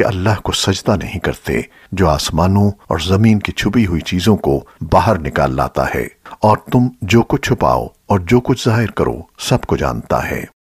کہ اللہ کو سجدہ نہیں کرتے، جو آسمانوں اور زمین کی چھپی ہوئی چیزوں کو باہر نکال لاتا ہے، اور تم جو کچھ چھپاؤ اور جو کچھ ظاہر کرو، سب کو جانتا ہے۔